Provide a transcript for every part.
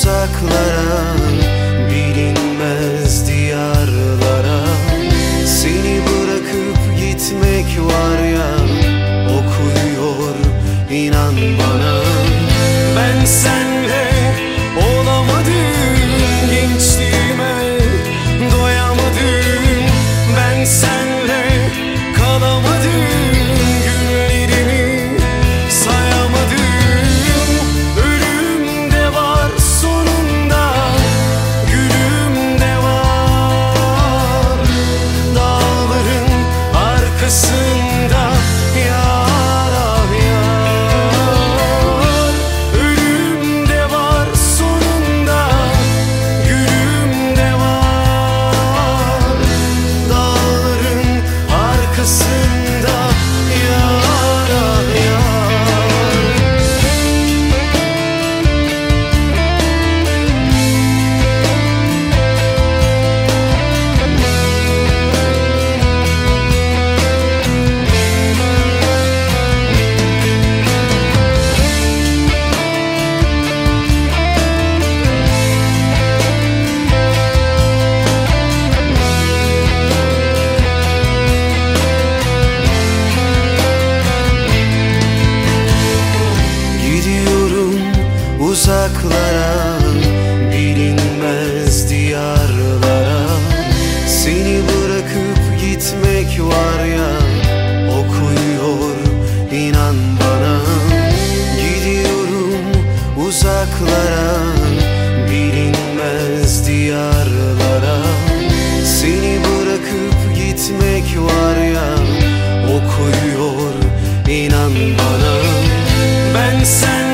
uzaklara. uzaklara Bilinmez diyarlara. Seni bırakıp gitmek var ya Okuyor inan bana. Gidiyorum uzaklara Bilinmez diyarlara. Seni bırakıp gitmek var ya Okuyor inan bana. Ben sen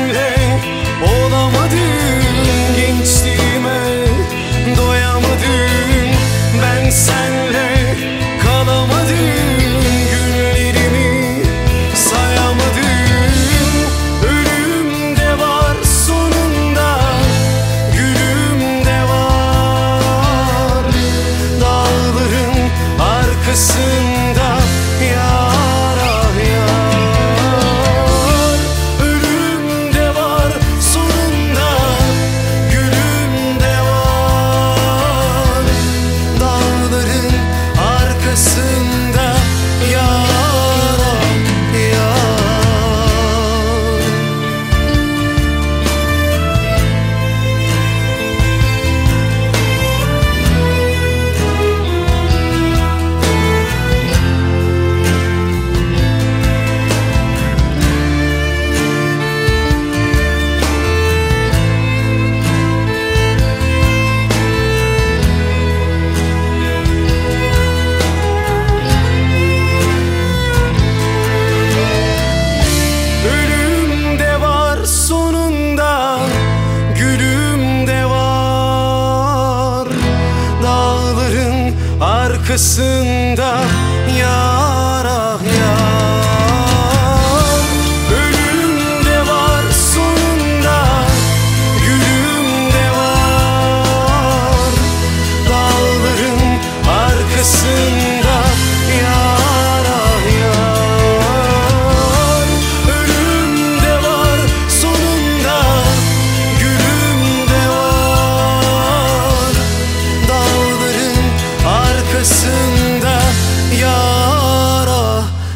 arkasında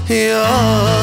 Yeah.